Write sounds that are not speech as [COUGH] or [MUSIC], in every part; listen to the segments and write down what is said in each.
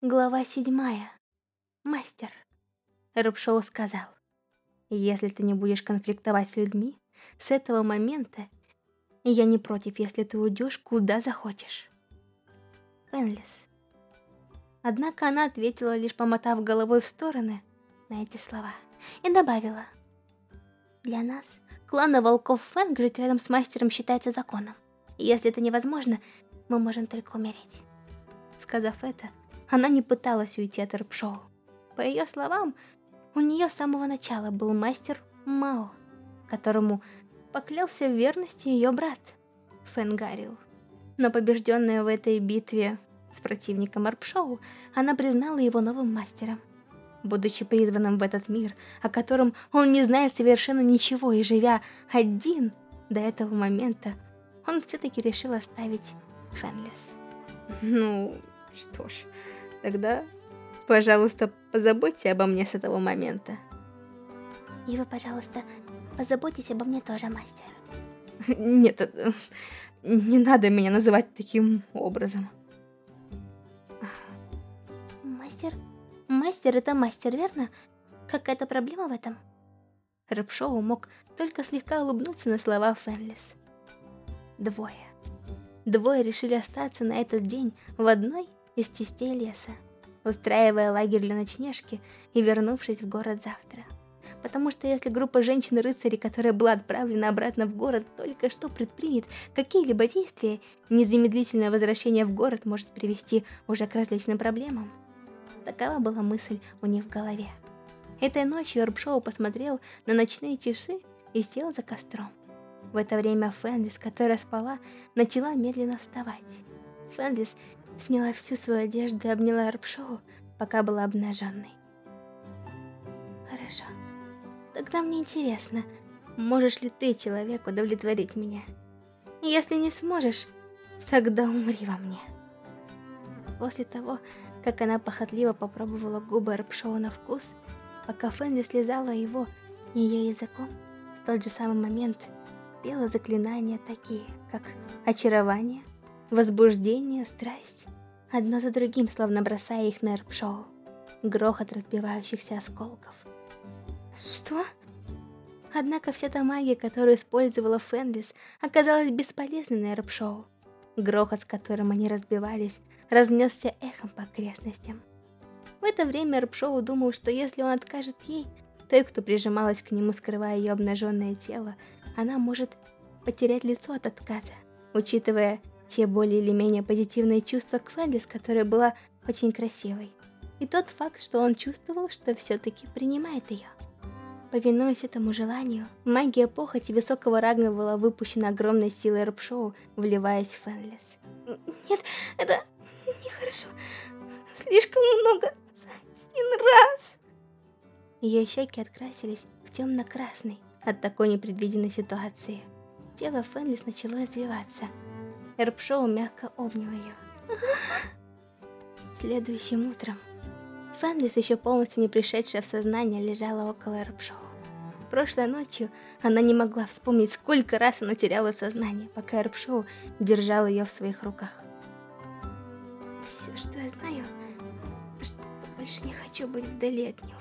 Глава седьмая. Мастер. Рубшоу сказал, «Если ты не будешь конфликтовать с людьми, с этого момента я не против, если ты уйдешь куда захочешь». Фенлис. Однако она ответила, лишь помотав головой в стороны на эти слова, и добавила, «Для нас, клана волков Фэнг, жить рядом с мастером считается законом. Если это невозможно, мы можем только умереть». Сказав это, она не пыталась уйти от рэп-шоу. По ее словам, у нее с самого начала был мастер Мао, которому поклялся в верности ее брат Фенгарил. Но побежденная в этой битве с противником Арпшоу, она признала его новым мастером. Будучи призванным в этот мир, о котором он не знает совершенно ничего, и живя один до этого момента, он все-таки решил оставить Фенлес. Ну, что ж, Тогда, пожалуйста, позаботьте обо мне с этого момента. И вы, пожалуйста, позаботьтесь обо мне тоже, мастер. [LAUGHS] Нет, э, не надо меня называть таким образом. Мастер? Мастер это мастер, верно? Какая-то проблема в этом? Рэпшоу мог только слегка улыбнуться на слова Фенлис. Двое. Двое решили остаться на этот день в одной из частей леса, устраивая лагерь для ночлежки и вернувшись в город завтра. Потому что если группа женщин-рыцарей, которая была отправлена обратно в город, только что предпримет какие-либо действия, незамедлительное возвращение в город может привести уже к различным проблемам. Такова была мысль у них в голове. Этой ночью Эрбшоу посмотрел на ночные часы и сел за костром. В это время Фэнлис, которая спала, начала медленно вставать. Фэнлис сняла всю свою одежду и обняла Рапшоу, пока была обнаженной. Хорошо. Тогда мне интересно, можешь ли ты, человек, удовлетворить меня? Если не сможешь, тогда умри во мне. После того, как она похотливо попробовала губы Рапшоу на вкус, пока Фэнли слезала его ее языком, в тот же самый момент пела заклинания такие, как очарование, возбуждение, страсть, одно за другим, словно бросая их на эрп-шоу. Грохот разбивающихся осколков. Что? Однако вся та магия, которую использовала Фенлис, оказалась бесполезной на эрп-шоу. Грохот, с которым они разбивались, разнесся эхом по окрестностям. В это время Эрпшоу думал, что если он откажет ей, той, кто прижималась к нему, скрывая ее обнаженное тело, она может потерять лицо от отказа, учитывая те более или менее позитивные чувства к Фэнлис, которая была очень красивой. И тот факт, что он чувствовал, что все-таки принимает ее. Повинуясь этому желанию, магия похоти высокого ранга была выпущена огромной силой Рапшоу, вливаясь в Фэнлис. Нет, это нехорошо. Слишком много за один раз. Ее щеки открасились в темно-красный от такой непредвиденной ситуации. Тело Фэнлис начало извиваться, Эрпшоу мягко обнял ее. Следующим утром Фэнлис, еще полностью не пришедшая в сознание, лежала около Эрпшоу. Прошлой ночью она не могла вспомнить, сколько раз она теряла сознание, пока Эрпшоу держал ее в своих руках. Все, что я знаю, что больше не хочу быть вдали от него.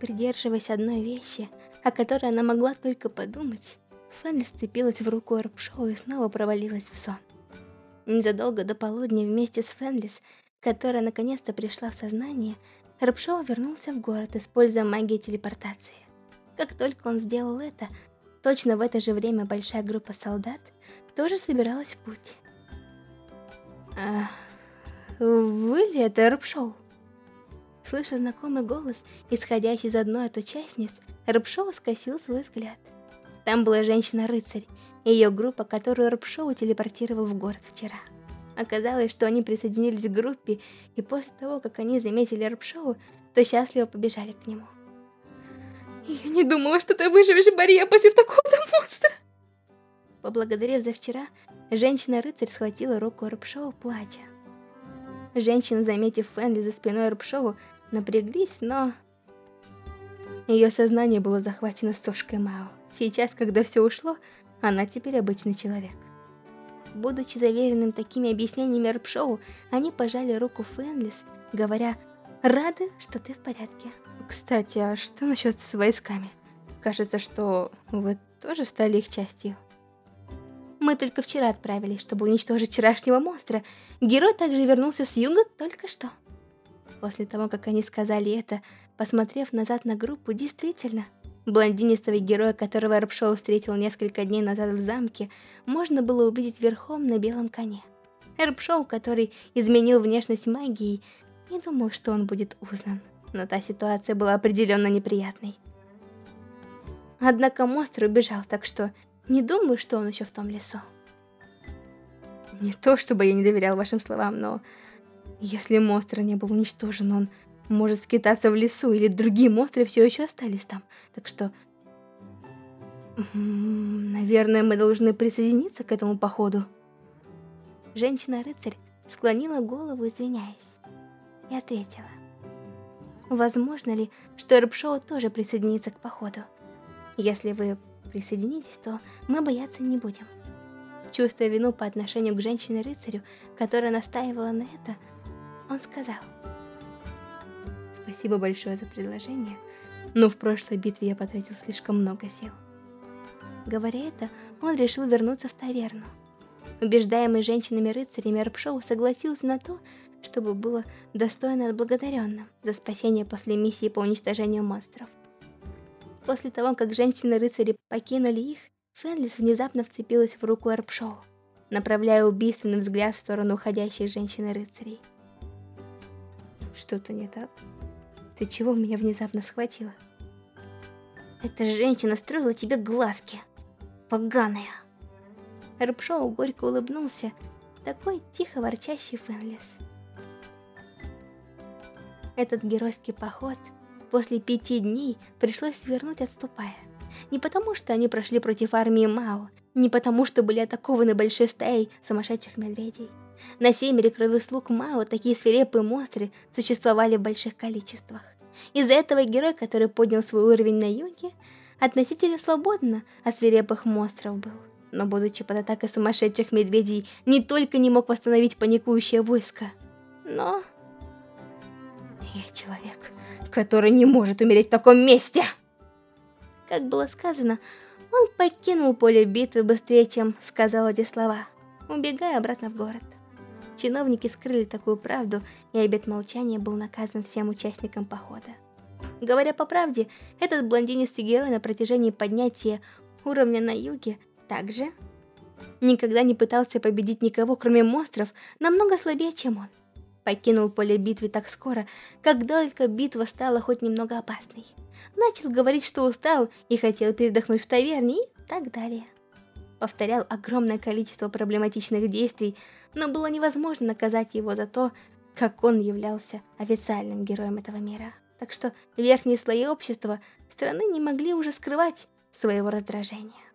Придерживаясь одной вещи, о которой она могла только подумать, Фэнли сцепилась в руку Эрпшоу и снова провалилась в сон. Незадолго до полудня вместе с Фэнлис, которая наконец-то пришла в сознание, Эрпшоу вернулся в город, используя магию телепортации. Как только он сделал это, точно в это же время большая группа солдат тоже собиралась в путь. «А, вы ли это Эрпшоу?» Слыша знакомый голос, исходящий из одной от участниц, Рыбшоу скосил свой взгляд. Там была женщина-рыцарь, ее группа, которую Рэпшоу телепортировал в город вчера. Оказалось, что они присоединились к группе, и после того, как они заметили Рэпшоу, то счастливо побежали к нему. Я не думала, что ты выживешь, Бария, после такого-то монстра. Поблагодарив за вчера, женщина-рыцарь схватила руку Рэпшоу, плача. Женщины, заметив Фэнли за спиной Рэпшоу, напряглись, но... Ее сознание было захвачено сошкой Мао. Сейчас, когда все ушло, она теперь обычный человек. Будучи заверенным такими объяснениями Рпшоу, они пожали руку Фенлис, говоря «Рады, что ты в порядке». Кстати, а что насчет с войсками? Кажется, что вы тоже стали их частью. Мы только вчера отправились, чтобы уничтожить вчерашнего монстра. Герой также вернулся с юга только что. После того, как они сказали это, посмотрев назад на группу, действительно, блондинистого героя, которого Эрпшоу встретил несколько дней назад в замке, можно было увидеть верхом на белом коне. Эрпшоу, который изменил внешность магией, не думал, что он будет узнан, но та ситуация была определенно неприятной. Однако монстр убежал, так что не думаю, что он еще в том лесу. Не то, чтобы я не доверял вашим словам, но... Если монстр не был уничтожен, он может скитаться в лесу, или другие монстры все еще остались там. Так что... Наверное, мы должны присоединиться к этому походу. Женщина-рыцарь склонила голову, извиняясь, и ответила. Возможно ли, что Эрбшоу тоже присоединится к походу? Если вы присоединитесь, то мы бояться не будем. Чувствуя вину по отношению к женщине-рыцарю, которая настаивала на это, он сказал. Спасибо большое за предложение, но в прошлой битве я потратил слишком много сил. Говоря это, он решил вернуться в таверну. Убеждаемый женщинами-рыцарями Рпшоу согласился на то, чтобы было достойно отблагодаренным за спасение после миссии по уничтожению монстров. После того, как женщины-рыцари покинули их, Фенлис внезапно вцепилась в руку Эрпшоу, направляя убийственный взгляд в сторону уходящей женщины-рыцарей. Что-то не так? Ты чего меня внезапно схватила? Эта женщина строила тебе глазки. Поганая. Эрпшоу горько улыбнулся, такой тихо ворчащий Фенлис. Этот геройский поход — После пяти дней пришлось свернуть, отступая. Не потому, что они прошли против армии Мао, не потому, что были атакованы большой стаей сумасшедших медведей. На севере крови слуг Мао такие свирепые монстры существовали в больших количествах. Из-за этого герой, который поднял свой уровень на юге, относительно свободно от свирепых монстров был. Но будучи под атакой сумасшедших медведей, не только не мог восстановить паникующее войско, но... Я человек, который не может умереть в таком месте. Как было сказано, он покинул поле битвы быстрее, чем сказал эти слова, убегая обратно в город. Чиновники скрыли такую правду, и обет молчания был наказан всем участникам похода. Говоря по правде, этот блондинистый герой на протяжении поднятия уровня на юге также никогда не пытался победить никого, кроме монстров, намного слабее, чем он покинул поле битвы так скоро, как только битва стала хоть немного опасной. Начал говорить, что устал и хотел передохнуть в таверне и так далее. Повторял огромное количество проблематичных действий, но было невозможно наказать его за то, как он являлся официальным героем этого мира. Так что верхние слои общества страны не могли уже скрывать своего раздражения.